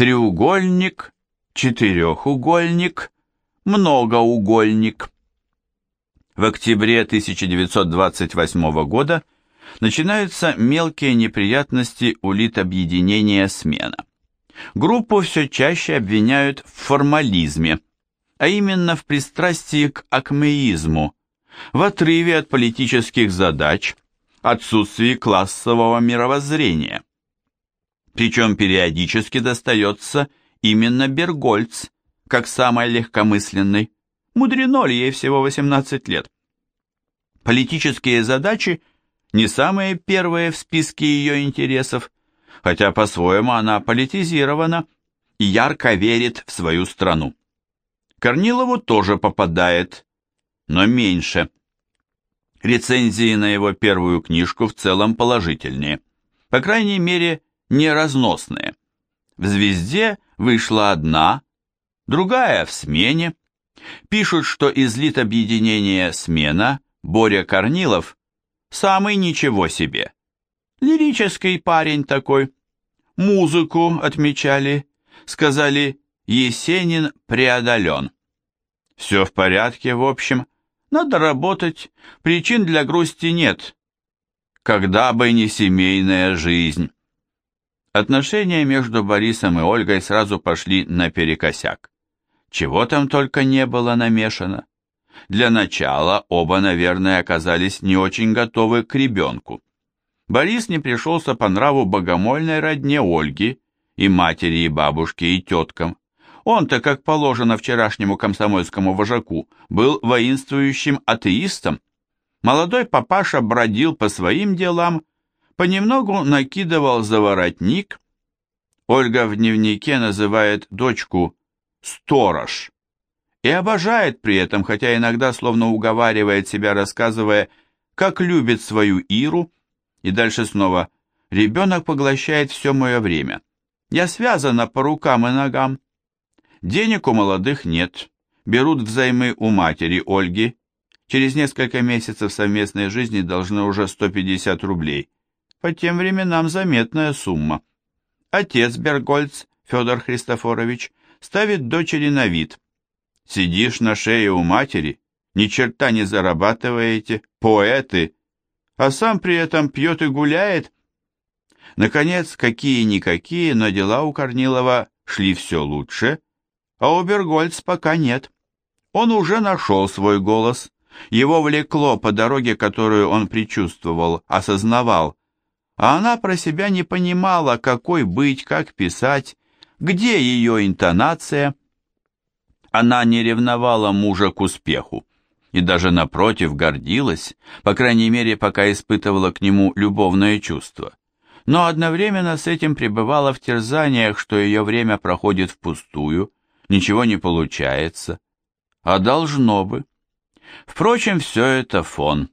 треугольник, четырехугольник, многоугольник. В октябре 1928 года начинаются мелкие неприятности у литобъединения «Смена». Группу все чаще обвиняют в формализме, а именно в пристрастии к акмеизму, в отрыве от политических задач, отсутствии классового мировоззрения. Причем периодически достается именно Бергольц, как самый легкомысленный. Мудрено ли ей всего 18 лет? Политические задачи не самые первые в списке ее интересов, хотя по-своему она политизирована и ярко верит в свою страну. Корнилову тоже попадает, но меньше. Рецензии на его первую книжку в целом положительнее. По крайней мере, не разносные. В «Звезде» вышла одна, другая в «Смене». Пишут, что из литобъединения «Смена» Боря Корнилов самый ничего себе. Лирический парень такой. Музыку отмечали, сказали «Есенин преодолен». Все в порядке, в общем, надо работать, причин для грусти нет. Когда бы не семейная жизнь. Отношения между Борисом и Ольгой сразу пошли наперекосяк. Чего там только не было намешано. Для начала оба, наверное, оказались не очень готовы к ребенку. Борис не пришелся по нраву богомольной родне Ольги, и матери, и бабушке, и теткам. Он-то, как положено вчерашнему комсомольскому вожаку, был воинствующим атеистом. Молодой папаша бродил по своим делам, понемногу накидывал заворотник. Ольга в дневнике называет дочку «сторож» и обожает при этом, хотя иногда словно уговаривает себя, рассказывая, как любит свою Иру, и дальше снова «ребенок поглощает все мое время. Я связана по рукам и ногам». Денег у молодых нет, берут взаймы у матери Ольги, через несколько месяцев совместной жизни должны уже 150 рублей – по тем временам заметная сумма. Отец Бергольц, Федор Христофорович, ставит дочери на вид. Сидишь на шее у матери, ни черта не зарабатываете, поэты, а сам при этом пьет и гуляет. Наконец, какие-никакие, но дела у Корнилова шли все лучше, а у Бергольц пока нет. Он уже нашел свой голос. Его влекло по дороге, которую он предчувствовал, осознавал, а она про себя не понимала, какой быть, как писать, где ее интонация. Она не ревновала мужа к успеху и даже напротив гордилась, по крайней мере, пока испытывала к нему любовное чувство. Но одновременно с этим пребывала в терзаниях, что ее время проходит впустую, ничего не получается, а должно бы. Впрочем, все это фон.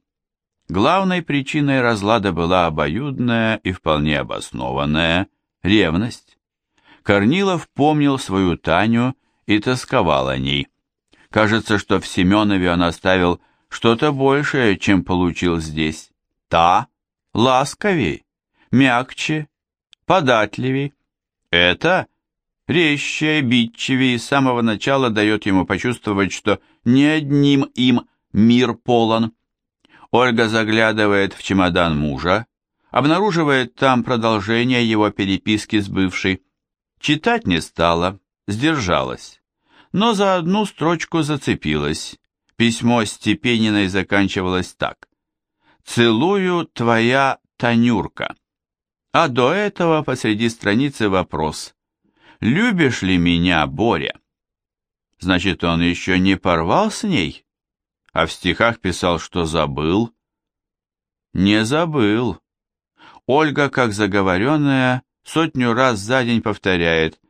Главной причиной разлада была обоюдная и вполне обоснованная ревность. Корнилов помнил свою Таню и тосковал о ней. Кажется, что в Семенове он оставил что-то большее, чем получил здесь. Та ласковей, мягче, податливей. Это резче, обидчивее с самого начала дает ему почувствовать, что не одним им мир полон. Ольга заглядывает в чемодан мужа, обнаруживает там продолжение его переписки с бывшей. Читать не стала, сдержалась. Но за одну строчку зацепилась. Письмо Степениной заканчивалось так. «Целую твоя Танюрка». А до этого посреди страницы вопрос. «Любишь ли меня, Боря?» Значит, он еще не порвал с ней? А в стихах писал, что забыл. Не забыл. Ольга, как заговоренная, сотню раз за день повторяет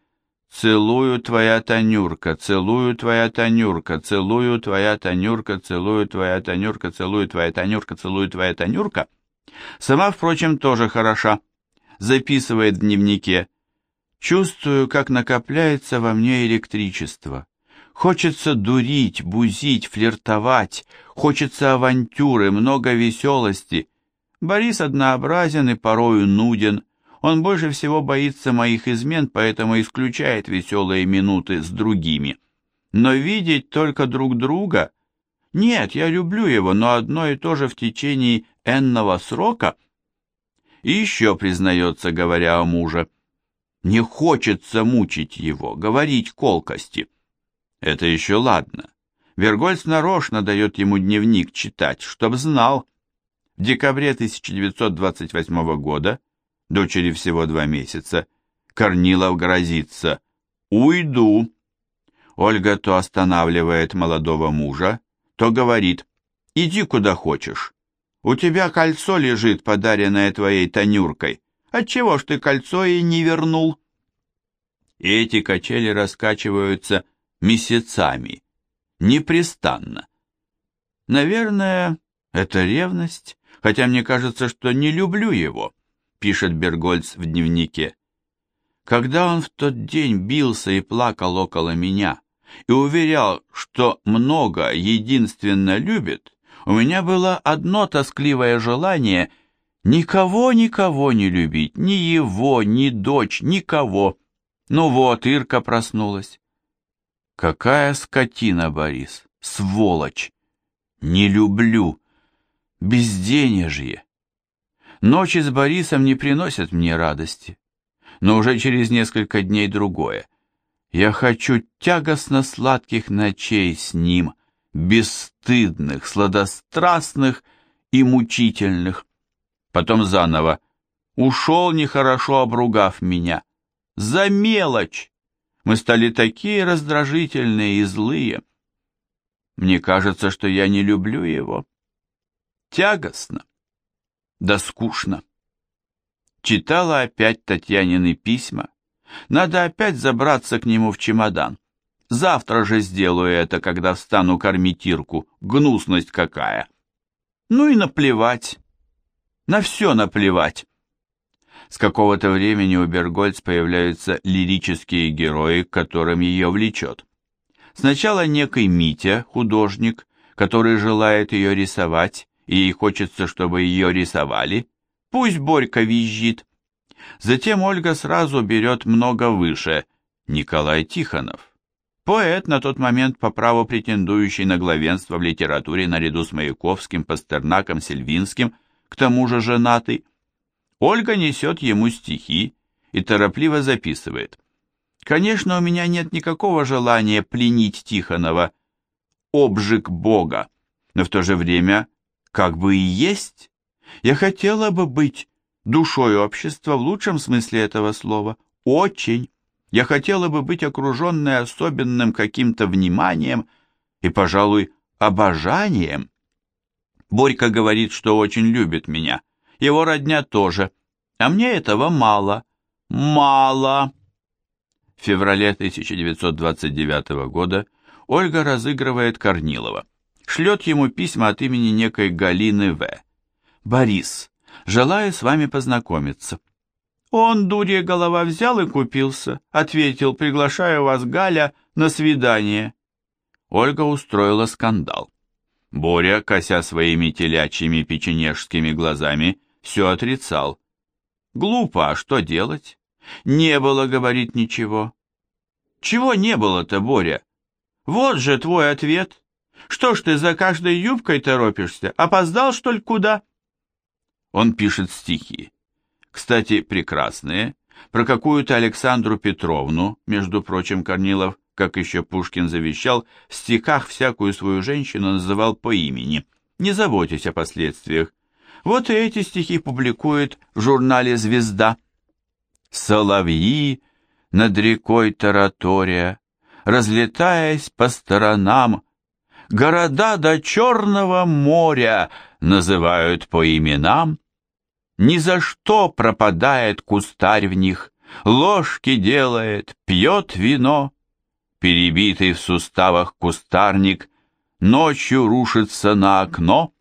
«Целую твоя Танюрка, целую твоя Танюрка, целую твоя Танюрка, целую твоя Танюрка, целую твоя Танюрка, целую твоя Танюрка». Сама, впрочем, тоже хороша. Записывает в дневнике «Чувствую, как накопляется во мне электричество. Хочется дурить, бузить, флиртовать, хочется авантюры, много веселости. Борис однообразен и порою нуден, Он больше всего боится моих измен, поэтому исключает веселые минуты с другими. Но видеть только друг друга... Нет, я люблю его, но одно и то же в течение энного срока. И еще признается, говоря о муже, не хочется мучить его, говорить колкости. Это еще ладно. Вергольц нарочно дает ему дневник читать, чтоб знал. В декабре 1928 года, дочери всего два месяца, Корнилов грозится «Уйду». Ольга то останавливает молодого мужа, то говорит «Иди куда хочешь. У тебя кольцо лежит, подаренное твоей Танюркой. Отчего ж ты кольцо ей не вернул?» И эти качели раскачиваются месяцами, непрестанно. Наверное, это ревность, хотя мне кажется, что не люблю его, пишет Бергольц в дневнике. Когда он в тот день бился и плакал около меня и уверял, что много единственно любит, у меня было одно тоскливое желание никого-никого не любить, ни его, ни дочь, никого. Ну вот, Ирка проснулась. Какая скотина, Борис, сволочь! Не люблю. Безденежье. Ночи с Борисом не приносят мне радости. Но уже через несколько дней другое. Я хочу тягостно сладких ночей с ним, бесстыдных, сладострастных и мучительных. Потом заново. Ушел нехорошо обругав меня. За мелочь! Мы стали такие раздражительные и злые. Мне кажется, что я не люблю его. Тягостно. Да скучно. Читала опять Татьянины письма. Надо опять забраться к нему в чемодан. Завтра же сделаю это, когда встану кормить Ирку. Гнусность какая. Ну и наплевать. На все наплевать. С какого-то времени у Бергольц появляются лирические герои, к которым ее влечет. Сначала некий Митя, художник, который желает ее рисовать, и ей хочется, чтобы ее рисовали. Пусть Борька визжит. Затем Ольга сразу берет много выше, Николай Тихонов. Поэт, на тот момент по праву претендующий на главенство в литературе наряду с Маяковским, Пастернаком, Сельвинским, к тому же женатый, Ольга несет ему стихи и торопливо записывает. Конечно, у меня нет никакого желания пленить Тихонова, обжиг Бога, но в то же время как бы и есть. Я хотела бы быть душой общества в лучшем смысле этого слова, очень. Я хотела бы быть окруженной особенным каким-то вниманием и, пожалуй, обожанием. Борька говорит, что очень любит меня его родня тоже. А мне этого мало. Мало. В феврале 1929 года Ольга разыгрывает Корнилова. Шлет ему письма от имени некой Галины В. «Борис, желаю с вами познакомиться». «Он, дурья голова, взял и купился», — ответил, приглашаю вас, Галя, на свидание. Ольга устроила скандал. Боря, кося своими телячьими печенежскими глазами, все отрицал. Глупо, а что делать? Не было, говорит, ничего. Чего не было-то, Боря? Вот же твой ответ. Что ж ты за каждой юбкой торопишься? Опоздал, что ли, куда? Он пишет стихи. Кстати, прекрасные. Про какую-то Александру Петровну, между прочим, Корнилов, как еще Пушкин завещал, в стихах всякую свою женщину называл по имени. Не заботьтесь о последствиях. Вот и эти стихи публикует в журнале «Звезда». Соловьи над рекой Таратория, разлетаясь по сторонам, города до Черного моря называют по именам. Ни за что пропадает кустарь в них, ложки делает, пьет вино. Перебитый в суставах кустарник ночью рушится на окно —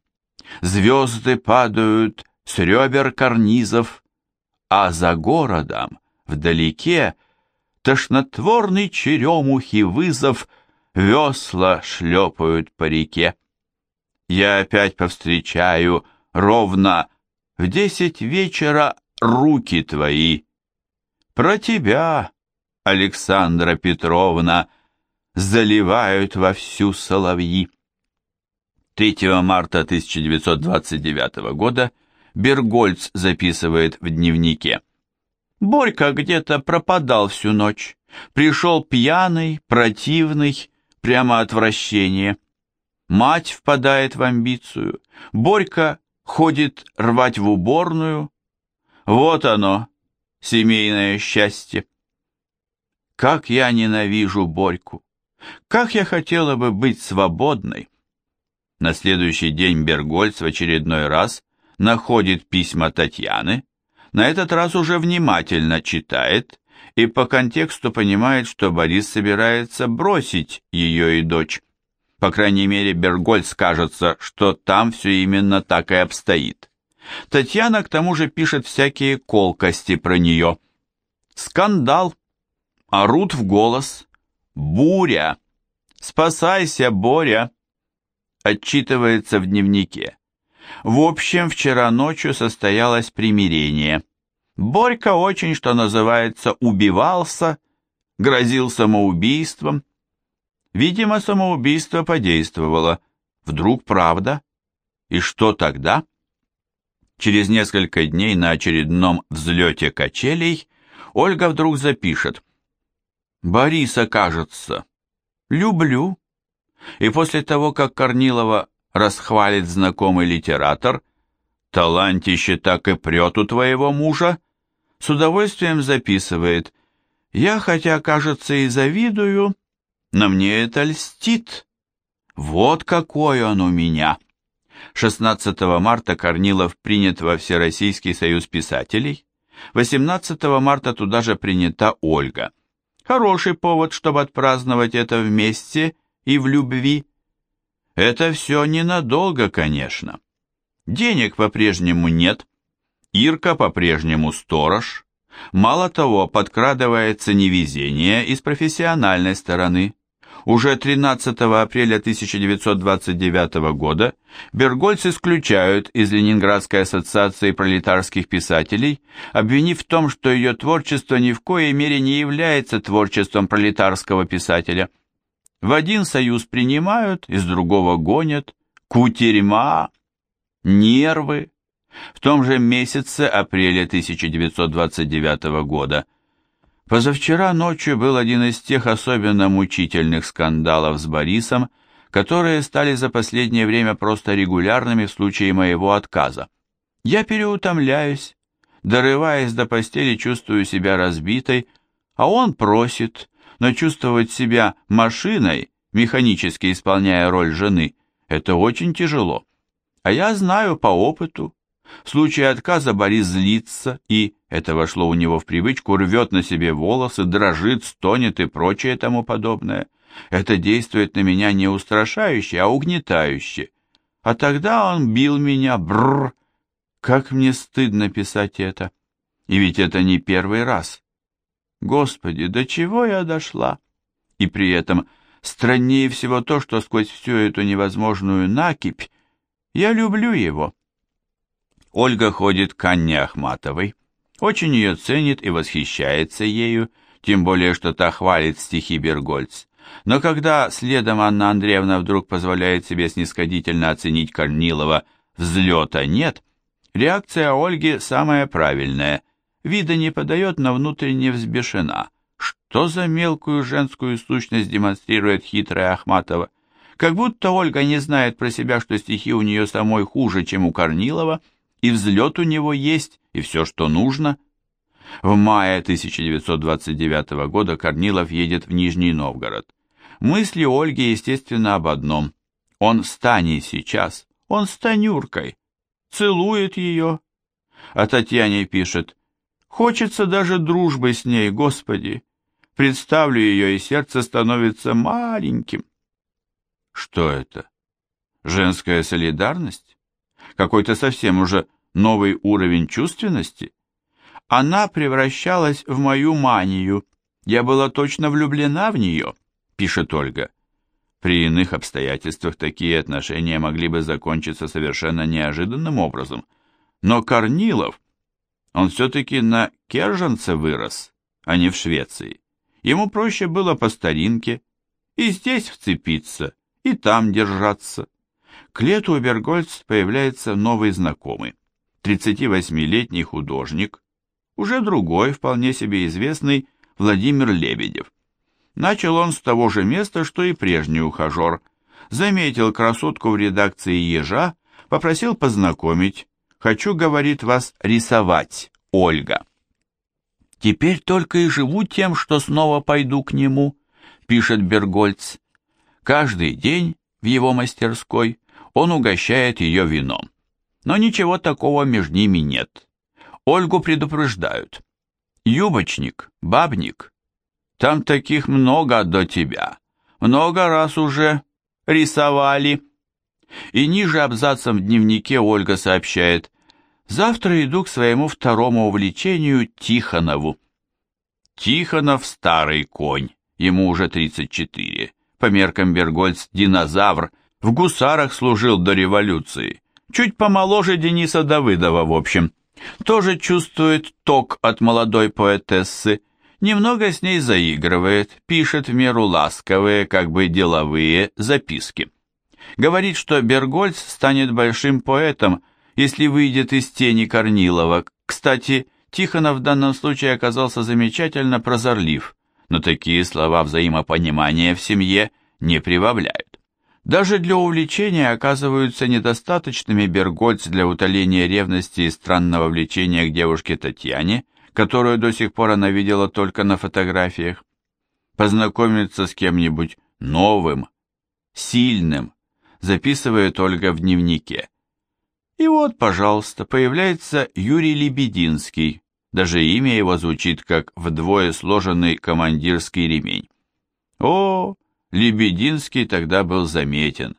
звезды падают с ребер карнизов, а за городом, вдалеке, тошнотворный черемухи вызов весла шлепают по реке. Я опять повстречаю ровно в десять вечера руки твои. Про тебя, Александра Петровна, заливают во всю соловьи. 3 марта 1929 года Бергольц записывает в дневнике. Борька где-то пропадал всю ночь. Пришел пьяный, противный, прямо отвращение. Мать впадает в амбицию. Борька ходит рвать в уборную. Вот оно, семейное счастье. Как я ненавижу Борьку! Как я хотела бы быть свободной! На следующий день Бергольц в очередной раз находит письма Татьяны, на этот раз уже внимательно читает и по контексту понимает, что Борис собирается бросить ее и дочь. По крайней мере, Бергольц кажется, что там все именно так и обстоит. Татьяна к тому же пишет всякие колкости про нее. Скандал. Орут в голос. Буря. Спасайся, Боря отчитывается в дневнике. В общем, вчера ночью состоялось примирение. Борька очень, что называется, убивался, грозил самоубийством. Видимо, самоубийство подействовало. Вдруг правда? И что тогда? Через несколько дней на очередном взлете качелей Ольга вдруг запишет. «Бориса, кажется, люблю, и после того, как Корнилова расхвалит знакомый литератор, талантище так и прет у твоего мужа, с удовольствием записывает «Я, хотя, кажется, и завидую, но мне это льстит. Вот какой он у меня!» 16 марта Корнилов принят во Всероссийский союз писателей, 18 марта туда же принята Ольга. Хороший повод, чтобы отпраздновать это вместе – и в любви. Это все ненадолго, конечно. Денег по-прежнему нет, Ирка по-прежнему сторож. Мало того, подкрадывается невезение и с профессиональной стороны. Уже 13 апреля 1929 года Бергольц исключают из Ленинградской ассоциации пролетарских писателей, обвинив в том, что ее творчество ни в коей мере не является творчеством пролетарского писателя – в один союз принимают, из другого гонят. Кутерьма, нервы. В том же месяце апреля 1929 года Позавчера ночью был один из тех особенно мучительных скандалов с Борисом, которые стали за последнее время просто регулярными в случае моего отказа. Я переутомляюсь, дорываясь до постели, чувствую себя разбитой, а он просит, но чувствовать себя машиной, механически исполняя роль жены, это очень тяжело. А я знаю по опыту. В случае отказа Борис злится и, это вошло у него в привычку, рвет на себе волосы, дрожит, стонет и прочее тому подобное. Это действует на меня не устрашающе, а угнетающе. А тогда он бил меня, бррр. Как мне стыдно писать это. И ведь это не первый раз. Господи, до чего я дошла? И при этом страннее всего то, что сквозь всю эту невозможную накипь я люблю его. Ольга ходит к Анне Ахматовой, очень ее ценит и восхищается ею, тем более, что та хвалит стихи Бергольц. Но когда следом Анна Андреевна вдруг позволяет себе снисходительно оценить Корнилова «взлета нет», реакция Ольги самая правильная – вида не подает, но внутренне взбешена. Что за мелкую женскую сущность демонстрирует хитрая Ахматова? Как будто Ольга не знает про себя, что стихи у нее самой хуже, чем у Корнилова, и взлет у него есть, и все, что нужно. В мае 1929 года Корнилов едет в Нижний Новгород. Мысли Ольги, естественно, об одном. Он с Таней сейчас, он с Танюркой. Целует ее. А Татьяне пишет, Хочется даже дружбы с ней, Господи. Представлю ее, и сердце становится маленьким. Что это? Женская солидарность? Какой-то совсем уже новый уровень чувственности? Она превращалась в мою манию. Я была точно влюблена в нее, пишет Ольга. При иных обстоятельствах такие отношения могли бы закончиться совершенно неожиданным образом. Но Корнилов Он все-таки на Керженце вырос, а не в Швеции. Ему проще было по старинке и здесь вцепиться, и там держаться. К лету у Бергольц появляется новый знакомый, 38-летний художник, уже другой, вполне себе известный Владимир Лебедев. Начал он с того же места, что и прежний ухажер. Заметил красотку в редакции «Ежа», попросил познакомить. «Хочу, — говорит, — вас рисовать, Ольга». «Теперь только и живу тем, что снова пойду к нему», — пишет Бергольц. «Каждый день в его мастерской он угощает ее вином. Но ничего такого между ними нет. Ольгу предупреждают. Юбочник, бабник, там таких много до тебя. Много раз уже рисовали. И ниже абзацем в дневнике Ольга сообщает, «Завтра иду к своему второму увлечению Тихонову». Тихонов старый конь, ему уже 34. По меркам Бергольц динозавр, в гусарах служил до революции. Чуть помоложе Дениса Давыдова, в общем. Тоже чувствует ток от молодой поэтессы, немного с ней заигрывает, пишет в меру ласковые, как бы деловые записки. Говорит, что Бергольц станет большим поэтом, если выйдет из тени Корнилова. Кстати, Тихонов в данном случае оказался замечательно прозорлив, но такие слова взаимопонимания в семье не прибавляют. Даже для увлечения оказываются недостаточными Бергольц для утоления ревности и странного влечения к девушке Татьяне, которую до сих пор она видела только на фотографиях. Познакомиться с кем-нибудь новым, сильным, записывает Ольга в дневнике. И вот, пожалуйста, появляется Юрий Лебединский, даже имя его звучит как вдвое сложенный командирский ремень. О, Лебединский тогда был заметен.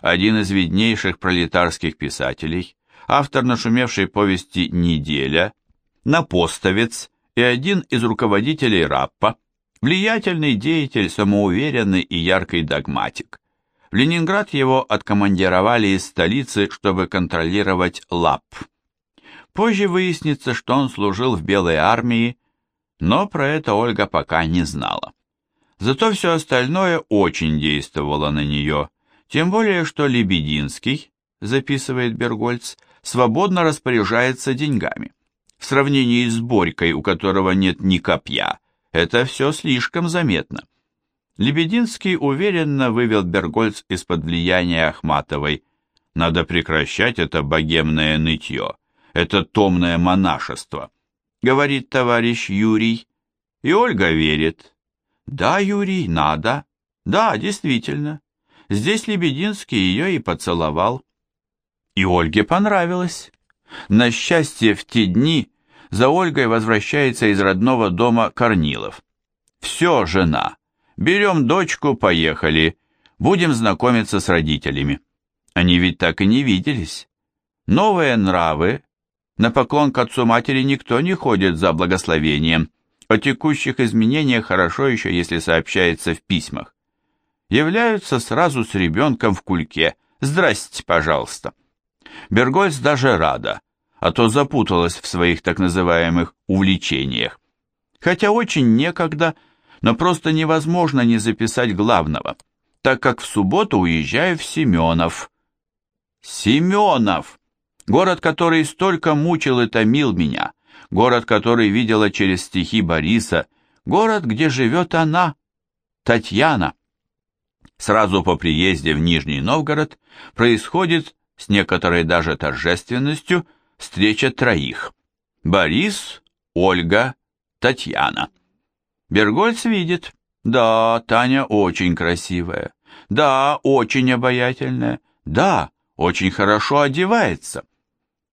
Один из виднейших пролетарских писателей, автор нашумевшей повести «Неделя», «Напостовец» и один из руководителей РАППа, влиятельный деятель, самоуверенный и яркий догматик. Ленинград его откомандировали из столицы, чтобы контролировать ЛАП. Позже выяснится, что он служил в Белой армии, но про это Ольга пока не знала. Зато все остальное очень действовало на нее, тем более, что Лебединский, записывает Бергольц, свободно распоряжается деньгами. В сравнении с Борькой, у которого нет ни копья, это все слишком заметно. Лебединский уверенно вывел Бергольц из-под влияния Ахматовой. Надо прекращать это богемное нытье, это томное монашество, говорит товарищ Юрий. И Ольга верит. Да, Юрий, надо. Да, действительно. Здесь Лебединский ее и поцеловал. И Ольге понравилось. На счастье, в те дни за Ольгой возвращается из родного дома Корнилов. Все, жена. Берем дочку, поехали. Будем знакомиться с родителями. Они ведь так и не виделись. Новые нравы. На поклон к отцу матери никто не ходит за благословением. О текущих изменениях хорошо еще, если сообщается в письмах. Являются сразу с ребенком в кульке. «Здрасте, пожалуйста». Бергольц даже рада, а то запуталась в своих так называемых увлечениях. Хотя очень некогда, но просто невозможно не записать главного, так как в субботу уезжаю в Семенов. Семенов! Город, который столько мучил и томил меня, город, который видела через стихи Бориса, город, где живет она, Татьяна. Сразу по приезде в Нижний Новгород происходит, с некоторой даже торжественностью, встреча троих. Борис, Ольга, Татьяна. Бергольц видит, да, Таня очень красивая, да, очень обаятельная, да, очень хорошо одевается.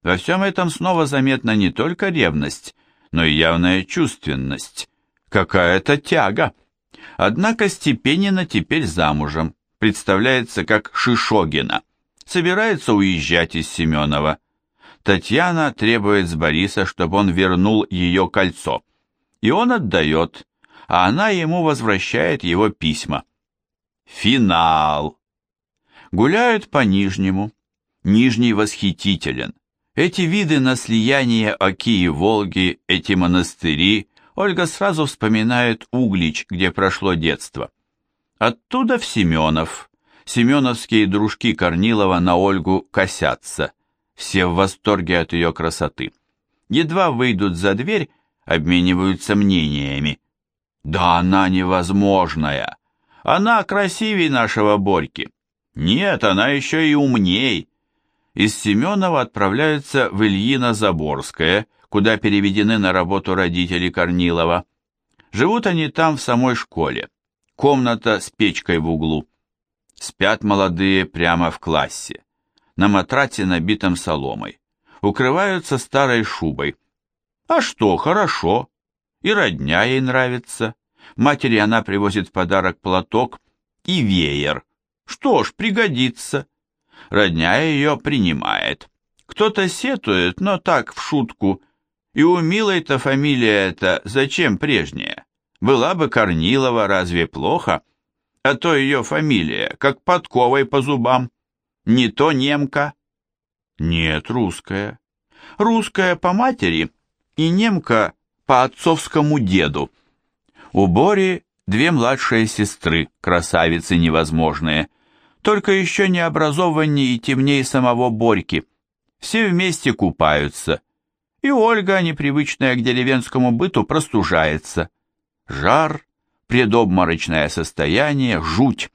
Во всем этом снова заметна не только ревность, но и явная чувственность, какая-то тяга. Однако Степенина теперь замужем, представляется как Шишогина, собирается уезжать из Семенова. Татьяна требует с Бориса, чтобы он вернул ее кольцо, и он отдает, а она ему возвращает его письма. Финал. Гуляют по Нижнему. Нижний восхитителен Эти виды на слияние Оки и Волги, эти монастыри, Ольга сразу вспоминает Углич, где прошло детство. Оттуда в Семенов. Семеновские дружки Корнилова на Ольгу косятся. Все в восторге от ее красоты. Едва выйдут за дверь, обмениваются мнениями. Да она невозможная. Она красивее нашего Борьки. Нет, она еще и умней. Из Семенова отправляются в Ильино-Заборское, куда переведены на работу родители Корнилова. Живут они там в самой школе. Комната с печкой в углу. Спят молодые прямо в классе. На матрате, набитом соломой. Укрываются старой шубой. А что, хорошо. И родня ей нравится. Матери она привозит в подарок платок и веер. Что ж, пригодится. Родня ее принимает. Кто-то сетует, но так, в шутку. И у милой-то фамилия эта зачем прежняя? Была бы Корнилова, разве плохо? А то ее фамилия, как подковой по зубам. Не то немка. Нет, русская. Русская по матери и немка по отцовскому деду. У Бори две младшие сестры, красавицы невозможные только еще не образованнее и темнее самого Борьки. Все вместе купаются. И Ольга, непривычная к деревенскому быту, простужается. Жар, предобморочное состояние, жуть.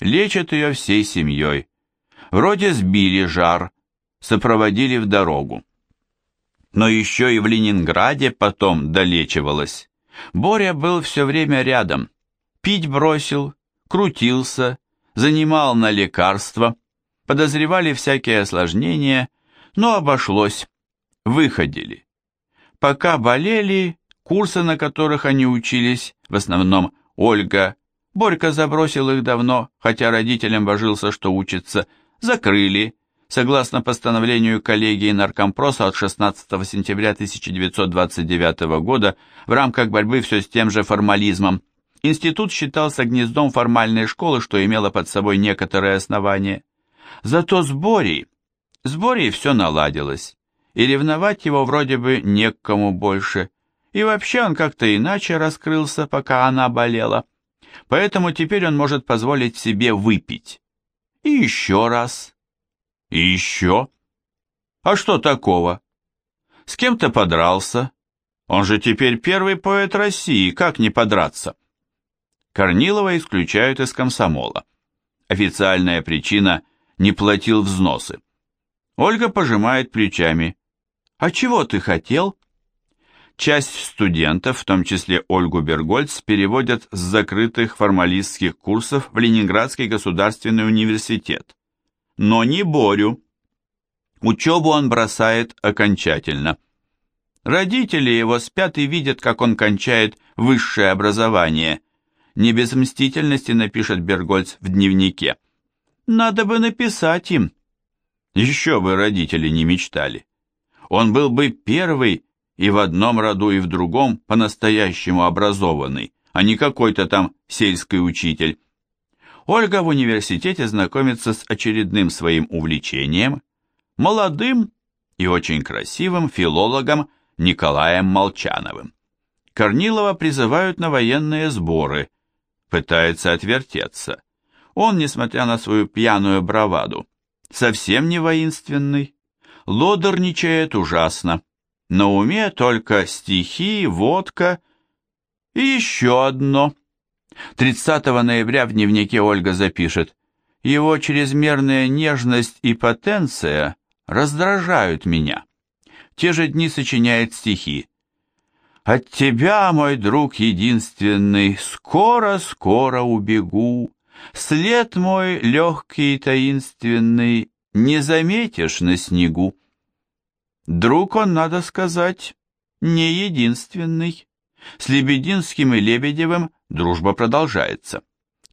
Лечат ее всей семьей. Вроде сбили жар, сопроводили в дорогу. Но еще и в Ленинграде потом долечивалась. Боря был все время рядом. Пить бросил, крутился, занимал на лекарства, подозревали всякие осложнения, но обошлось, выходили. Пока болели, курсы, на которых они учились, в основном Ольга, Борька забросил их давно, хотя родителям божился, что учится, закрыли, согласно постановлению коллегии наркомпроса от 16 сентября 1929 года в рамках борьбы все с тем же формализмом. Институт считался гнездом формальной школы, что имело под собой некоторые основания. Зато с Борей, с Борей все наладилось, и ревновать его вроде бы не к кому больше, и вообще он как-то иначе раскрылся, пока она болела. Поэтому теперь он может позволить себе выпить. И еще раз. И еще. А что такого? С кем-то подрался. Он же теперь первый поэт России, как не подраться? Корнилова исключают из комсомола. Официальная причина – не платил взносы. Ольга пожимает плечами. «А чего ты хотел?» Часть студентов, в том числе Ольгу Бергольц, переводят с закрытых формалистских курсов в Ленинградский государственный университет. Но не Борю. Учебу он бросает окончательно. Родители его спят и видят, как он кончает высшее образование – не без мстительности напишет Бергольц в дневнике. Надо бы написать им. Еще бы родители не мечтали. Он был бы первый и в одном роду, и в другом по-настоящему образованный, а не какой-то там сельский учитель. Ольга в университете знакомится с очередным своим увлечением, молодым и очень красивым филологом Николаем Молчановым. Корнилова призывают на военные сборы – пытается отвертеться. Он, несмотря на свою пьяную браваду, совсем не воинственный, лодорничает ужасно. На уме только стихи, водка и еще одно. 30 ноября в дневнике Ольга запишет «Его чрезмерная нежность и потенция раздражают меня». В те же дни сочиняет стихи от тебя, мой друг единственный, скоро-скоро убегу. След мой легкий и таинственный не заметишь на снегу. Друг он, надо сказать, не единственный. С Лебединским и Лебедевым дружба продолжается.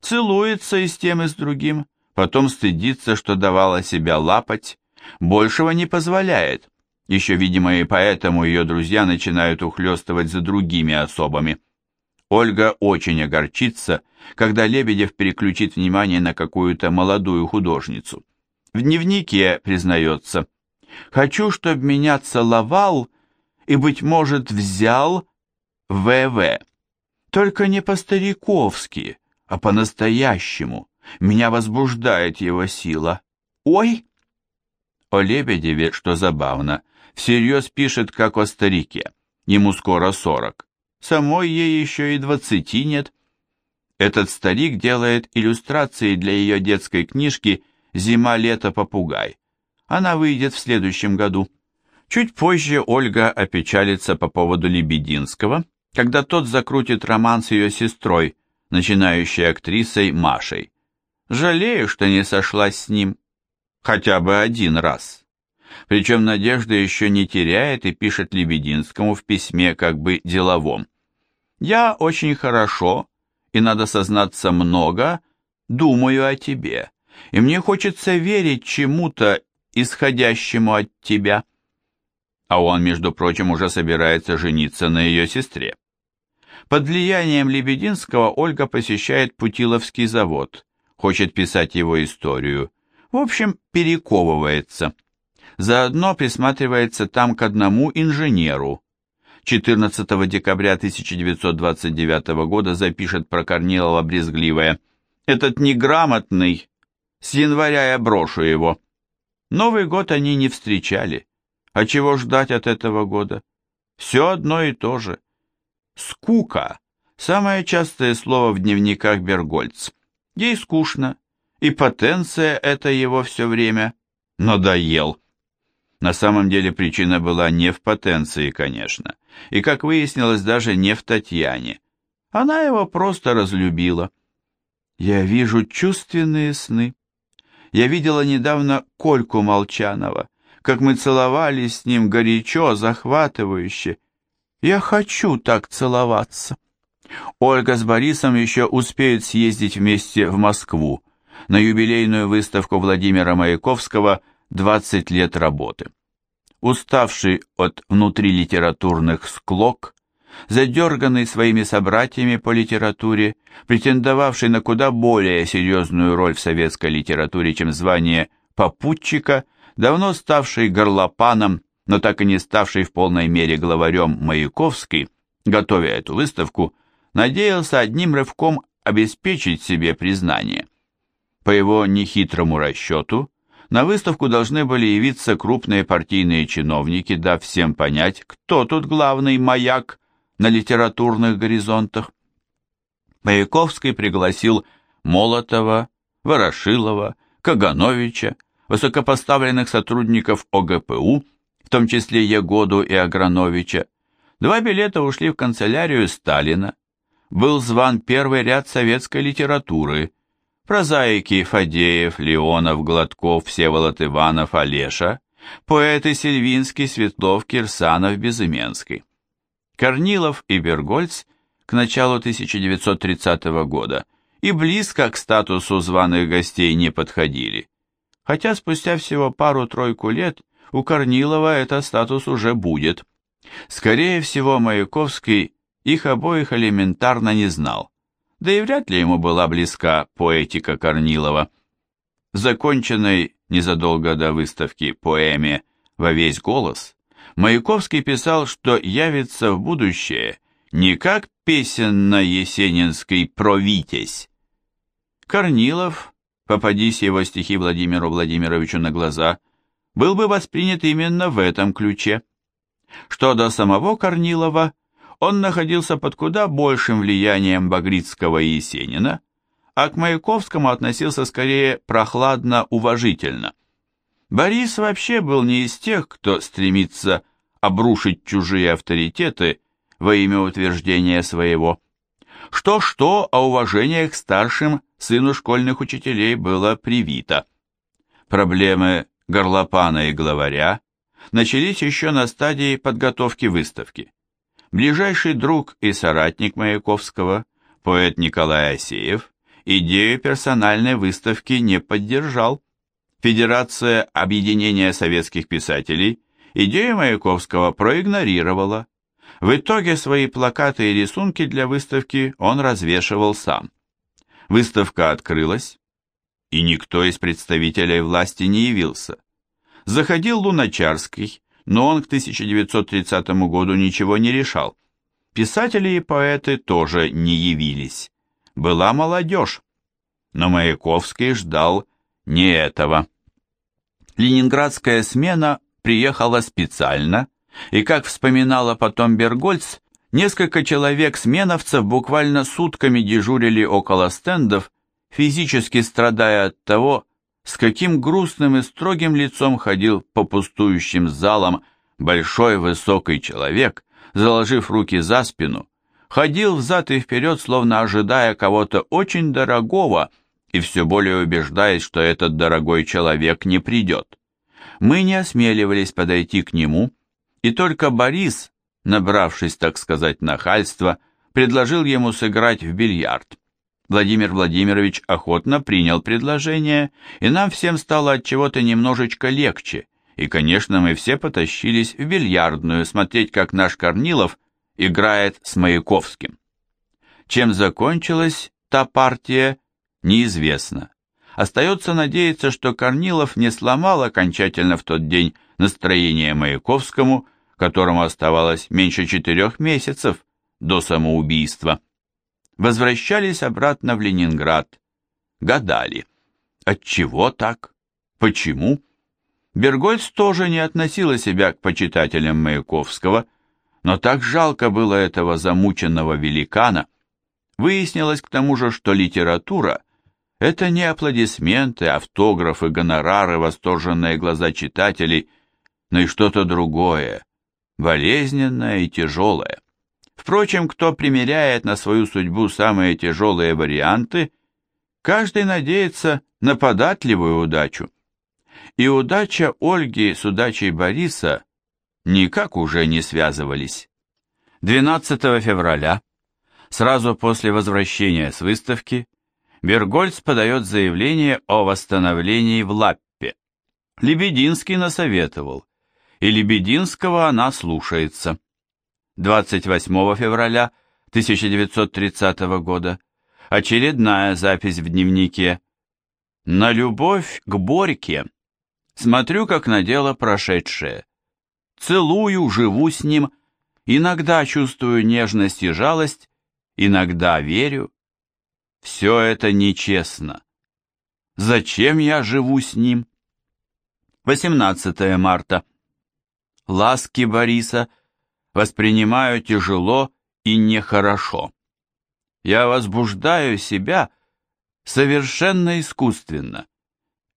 Целуется и с тем, и с другим, потом стыдится, что давала себя лапать, большего не позволяет. Еще, видимо, и поэтому ее друзья начинают ухлестывать за другими особами. Ольга очень огорчится, когда Лебедев переключит внимание на какую-то молодую художницу. В дневнике признается, Хочу, чтобы меня целовал и, быть может, взял ВВ. Только не по-стариковски, а по-настоящему. Меня возбуждает его сила. Ой! О Лебедеве, что забавно, всерьез пишет, как о старике. Ему скоро сорок. Самой ей еще и двадцати нет. Этот старик делает иллюстрации для ее детской книжки «Зима-лето попугай». Она выйдет в следующем году. Чуть позже Ольга опечалится по поводу Лебединского, когда тот закрутит роман с ее сестрой, начинающей актрисой Машей. Жалею, что не сошлась с ним. Хотя бы один раз. Причем Надежда еще не теряет и пишет Лебединскому в письме как бы деловом. «Я очень хорошо и, надо сознаться, много, думаю о тебе, и мне хочется верить чему-то, исходящему от тебя. А он, между прочим, уже собирается жениться на ее сестре. Под влиянием Лебединского Ольга посещает Путиловский завод, хочет писать его историю. В общем, перековывается. Заодно присматривается там к одному инженеру, 14 декабря 1929 года запишет про Корнилова брезгливое. «Этот неграмотный, с января я брошу его». Новый год они не встречали. А чего ждать от этого года? Все одно и то же. Скука – самое частое слово в дневниках Бергольц. Ей скучно, и потенция это его все время надоел. На самом деле причина была не в потенции, конечно, и, как выяснилось, даже не в Татьяне. Она его просто разлюбила. Я вижу чувственные сны. Я видела недавно Кольку Молчанова, как мы целовались с ним горячо, захватывающе. Я хочу так целоваться. Ольга с Борисом еще успеют съездить вместе в Москву на юбилейную выставку Владимира Маяковского «20 лет работы» уставший от внутрилитературных склок, задерганный своими собратьями по литературе, претендовавший на куда более серьезную роль в советской литературе, чем звание попутчика, давно ставший горлопаном, но так и не ставший в полной мере главарем Маяковский, готовя эту выставку, надеялся одним рывком обеспечить себе признание. По его нехитрому расчету, на выставку должны были явиться крупные партийные чиновники, дав всем понять, кто тут главный маяк на литературных горизонтах. Маяковский пригласил Молотова, Ворошилова, Кагановича, высокопоставленных сотрудников ОГПУ, в том числе Егоду и Аграновича. Два билета ушли в канцелярию Сталина. Был зван первый ряд советской литературы – прозаики Фадеев, Леонов, Гладков, Всеволод Иванов, Олеша, поэты Сильвинский, Светлов, Кирсанов, Безыменский. Корнилов и Бергольц к началу 1930 года и близко к статусу званых гостей не подходили. Хотя спустя всего пару-тройку лет у Корнилова этот статус уже будет. Скорее всего, Маяковский их обоих элементарно не знал да и вряд ли ему была близка поэтика Корнилова. Законченной незадолго до выставки поэме «Во весь голос» Маяковский писал, что явится в будущее не как песенно-есенинский «Провитязь». Корнилов, попадись его стихи Владимиру Владимировичу на глаза, был бы воспринят именно в этом ключе. Что до самого Корнилова, он находился под куда большим влиянием Багрицкого и Есенина, а к Маяковскому относился скорее прохладно-уважительно. Борис вообще был не из тех, кто стремится обрушить чужие авторитеты во имя утверждения своего. Что-что, а уважение к старшим сыну школьных учителей было привито. Проблемы горлопана и главаря начались еще на стадии подготовки выставки. Ближайший друг и соратник Маяковского, поэт Николай Асеев, идею персональной выставки не поддержал. Федерация объединения советских писателей идею Маяковского проигнорировала. В итоге свои плакаты и рисунки для выставки он развешивал сам. Выставка открылась, и никто из представителей власти не явился. Заходил Луначарский, но он к 1930 году ничего не решал. Писатели и поэты тоже не явились. Была молодежь. Но Маяковский ждал не этого. Ленинградская смена приехала специально, и, как вспоминала потом Бергольц, несколько человек-сменовцев буквально сутками дежурили около стендов, физически страдая от того, с каким грустным и строгим лицом ходил по пустующим залам большой высокий человек, заложив руки за спину, ходил взад и вперед, словно ожидая кого-то очень дорогого и все более убеждаясь, что этот дорогой человек не придет. Мы не осмеливались подойти к нему, и только Борис, набравшись, так сказать, нахальства, предложил ему сыграть в бильярд. Владимир Владимирович охотно принял предложение, и нам всем стало от чего-то немножечко легче, и, конечно, мы все потащились в бильярдную смотреть, как наш Корнилов играет с Маяковским. Чем закончилась та партия, неизвестно. Остается надеяться, что Корнилов не сломал окончательно в тот день настроение Маяковскому, которому оставалось меньше четырех месяцев до самоубийства. Возвращались обратно в Ленинград. Гадали. Отчего так? Почему? Бергольц тоже не относила себя к почитателям Маяковского, но так жалко было этого замученного великана. Выяснилось к тому же, что литература это не аплодисменты, автографы, гонорары, восторженные глаза читателей, но и что-то другое, болезненное и тяжелое. Впрочем, кто примеряет на свою судьбу самые тяжелые варианты, каждый надеется на податливую удачу. И удача Ольги с удачей Бориса никак уже не связывались. 12 февраля, сразу после возвращения с выставки, Бергольц подает заявление о восстановлении в Лаппе. Лебединский насоветовал, и Лебединского она слушается. 28 февраля 1930 года очередная запись в дневнике. На любовь к Борьке смотрю как на дело прошедшее. Целую, живу с ним, иногда чувствую нежность и жалость, иногда верю, все это нечестно. Зачем я живу с ним? 18 марта. Ласки Бориса воспринимаю тяжело и нехорошо. Я возбуждаю себя совершенно искусственно.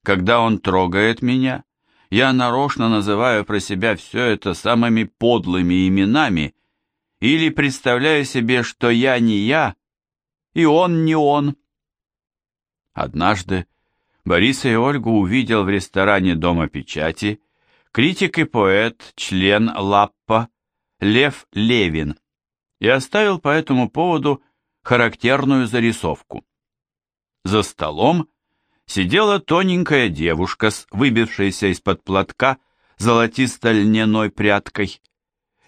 Когда он трогает меня, я нарочно называю про себя все это самыми подлыми именами или представляю себе, что я не я, и он не он. Однажды Бориса и Ольгу увидел в ресторане Дома печати критик и поэт, член Лаппа, Лев Левин, и оставил по этому поводу характерную зарисовку. За столом сидела тоненькая девушка с выбившейся из-под платка золотисто-льняной прядкой.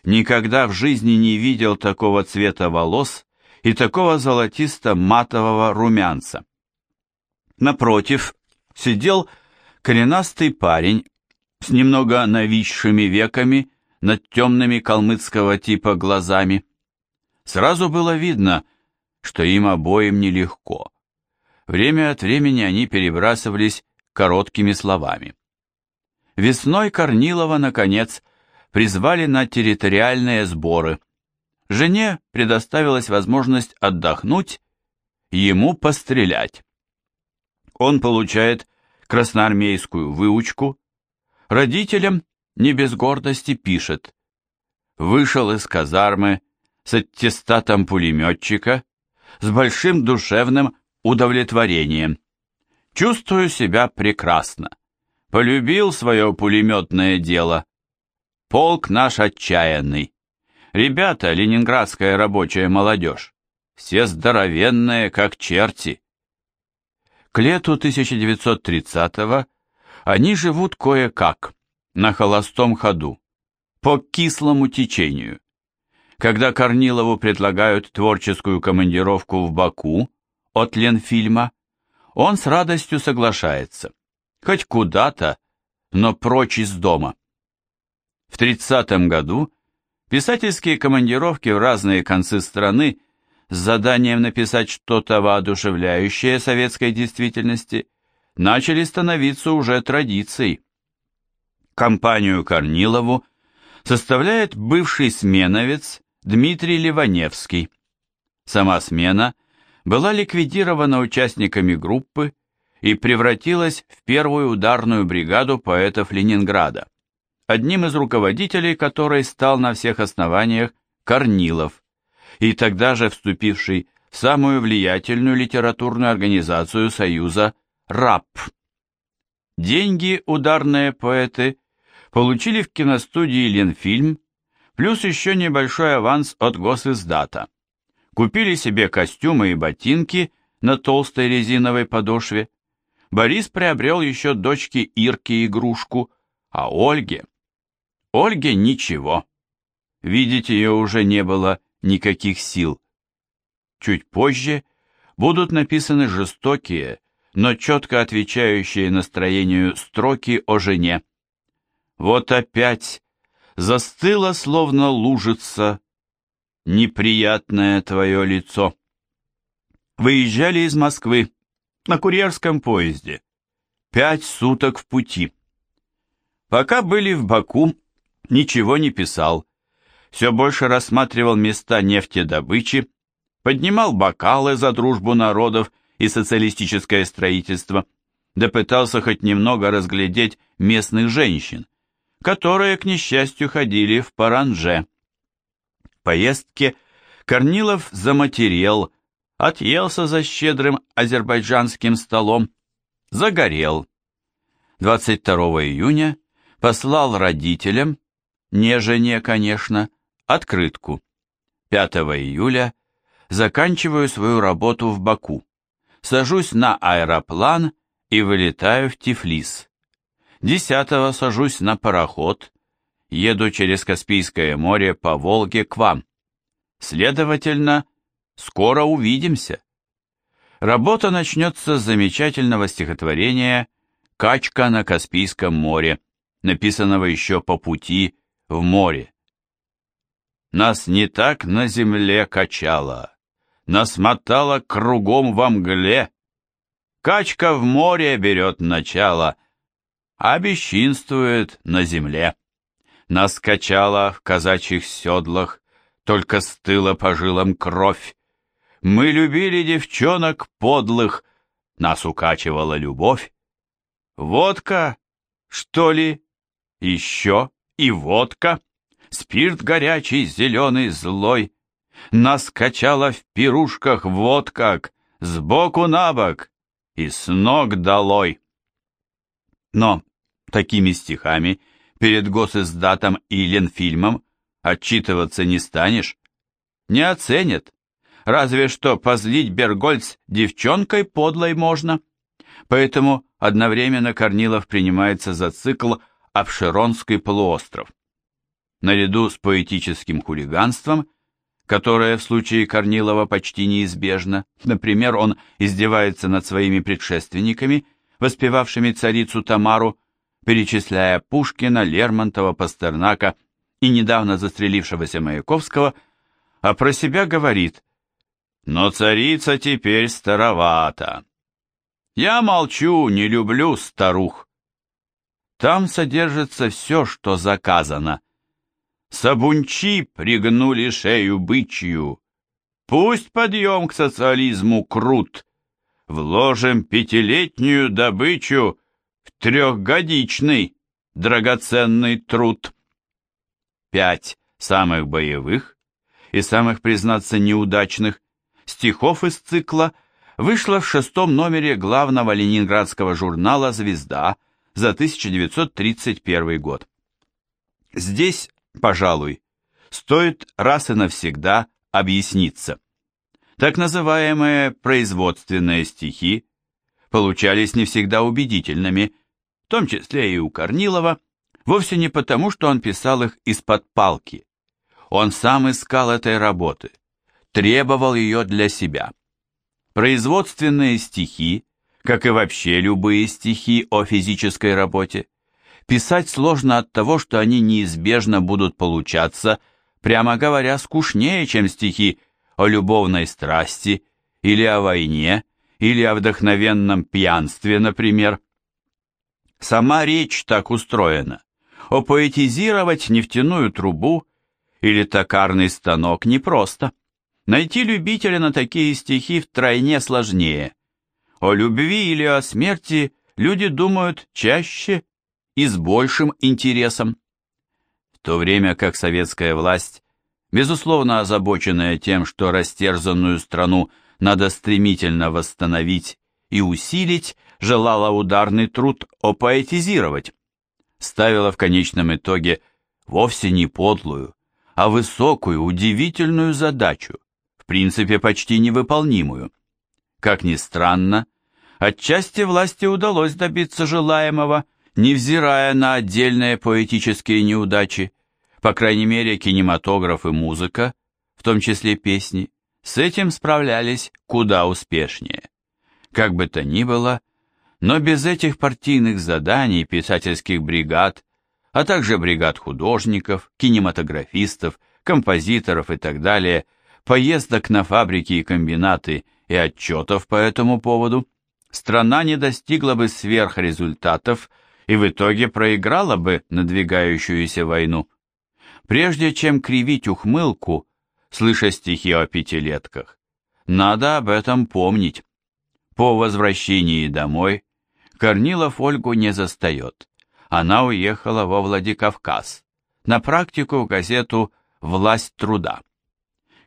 Никогда в жизни не видел такого цвета волос и такого золотисто-матового румянца. Напротив сидел коренастый парень с немного нависшими веками над темными калмыцкого типа глазами. Сразу было видно, что им обоим нелегко. Время от времени они перебрасывались короткими словами. Весной Корнилова, наконец, призвали на территориальные сборы – Жене предоставилась возможность отдохнуть, ему пострелять. Он получает красноармейскую выучку, родителям не без гордости пишет. Вышел из казармы с аттестатом пулеметчика, с большим душевным удовлетворением. Чувствую себя прекрасно. Полюбил свое пулеметное дело. Полк наш отчаянный. Ребята, ленинградская рабочая молодежь, все здоровенные, как черти. К лету 1930-го они живут кое-как, на холостом ходу, по кислому течению. Когда Корнилову предлагают творческую командировку в Баку от Ленфильма, он с радостью соглашается. Хоть куда-то, но прочь из дома. В 30 году писательские командировки в разные концы страны с заданием написать что-то воодушевляющее советской действительности начали становиться уже традицией. Компанию Корнилову составляет бывший сменовец Дмитрий Ливаневский. Сама смена была ликвидирована участниками группы и превратилась в первую ударную бригаду поэтов Ленинграда, одним из руководителей которой стал на всех основаниях Корнилов, и тогда же вступивший в самую влиятельную литературную организацию Союза РАП. Деньги ударные поэты получили в киностудии Ленфильм, плюс еще небольшой аванс от госиздата. Купили себе костюмы и ботинки на толстой резиновой подошве. Борис приобрел еще дочке Ирке игрушку, а Ольге... Ольге ничего. Видеть ее уже не было никаких сил. Чуть позже будут написаны жестокие, но четко отвечающие настроению строки о жене. Вот опять застыло, словно лужица, неприятное твое лицо. Выезжали из Москвы на курьерском поезде. Пять суток в пути. Пока были в Баку, ничего не писал. Все больше рассматривал места нефтедобычи, поднимал бокалы за дружбу народов и социалистическое строительство, да пытался хоть немного разглядеть местных женщин, которые, к несчастью, ходили в Паранже. В поездке Корнилов заматерел, отъелся за щедрым азербайджанским столом, загорел. 22 июня послал родителям, не жене, конечно, открытку. 5 июля заканчиваю свою работу в Баку, сажусь на аэроплан и вылетаю в Тифлис. Десятого сажусь на пароход, еду через Каспийское море по Волге к вам. Следовательно, скоро увидимся. Работа начнется с замечательного стихотворения «Качка на Каспийском море», написанного еще по пути в море. Нас не так на земле качало, нас мотало кругом во мгле. Качка в море берет начало, а бесчинствует на земле. Нас качала в казачьих седлах, только стыла по жилам кровь. Мы любили девчонок подлых, нас укачивала любовь. Водка, что ли? Еще и водка. Спирт горячий, зеленый, злой. Нас качала в пирушках вот как, сбоку на бок и с ног долой. Но такими стихами перед госиздатом и Ленфильмом отчитываться не станешь. Не оценят. Разве что позлить Бергольц девчонкой подлой можно. Поэтому одновременно Корнилов принимается за цикл «Обширонский полуостров». Наряду с поэтическим хулиганством, которое в случае Корнилова почти неизбежно, например, он издевается над своими предшественниками – воспевавшими царицу Тамару, перечисляя Пушкина, Лермонтова, Пастернака и недавно застрелившегося Маяковского, а про себя говорит «Но царица теперь старовата». Я молчу, не люблю старух. Там содержится все, что заказано. Сабунчи пригнули шею бычью. Пусть подъем к социализму крут, вложим пятилетнюю добычу в трехгодичный драгоценный труд. Пять самых боевых и самых, признаться, неудачных стихов из цикла вышло в шестом номере главного ленинградского журнала «Звезда» за 1931 год. Здесь, пожалуй, стоит раз и навсегда объясниться. Так называемые производственные стихи получались не всегда убедительными, в том числе и у Корнилова, вовсе не потому, что он писал их из-под палки. Он сам искал этой работы, требовал ее для себя. Производственные стихи, как и вообще любые стихи о физической работе, Писать сложно от того, что они неизбежно будут получаться, прямо говоря, скучнее, чем стихи о любовной страсти или о войне, или о вдохновенном пьянстве, например. Сама речь так устроена. Опоэтизировать нефтяную трубу или токарный станок непросто. Найти любителя на такие стихи втройне сложнее. О любви или о смерти люди думают чаще и с большим интересом. В то время как советская власть, безусловно озабоченная тем, что растерзанную страну надо стремительно восстановить и усилить, желала ударный труд опоэтизировать, ставила в конечном итоге вовсе не подлую, а высокую, удивительную задачу, в принципе почти невыполнимую. Как ни странно, отчасти власти удалось добиться желаемого, невзирая на отдельные поэтические неудачи, по крайней мере кинематограф и музыка, в том числе песни, с этим справлялись куда успешнее. Как бы то ни было, но без этих партийных заданий писательских бригад, а также бригад художников, кинематографистов, композиторов и так далее, поездок на фабрики и комбинаты и отчетов по этому поводу, страна не достигла бы сверхрезультатов и в итоге проиграла бы надвигающуюся войну. Прежде чем кривить ухмылку, слыша стихи о пятилетках, надо об этом помнить. По возвращении домой Корнилов Ольгу не застает. Она уехала во Владикавказ, на практику в газету «Власть труда».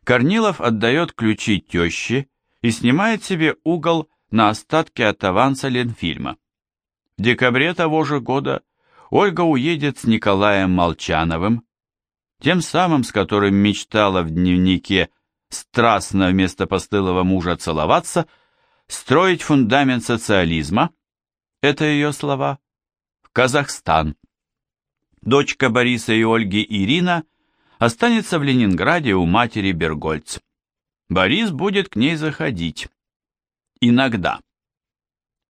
Корнилов отдает ключи теще и снимает себе угол на остатки от аванса Ленфильма. В декабре того же года Ольга уедет с Николаем Молчановым, тем самым, с которым мечтала в дневнике страстно вместо постылого мужа целоваться, строить фундамент социализма, это ее слова, в Казахстан. Дочка Бориса и Ольги Ирина останется в Ленинграде у матери Бергольц. Борис будет к ней заходить. Иногда.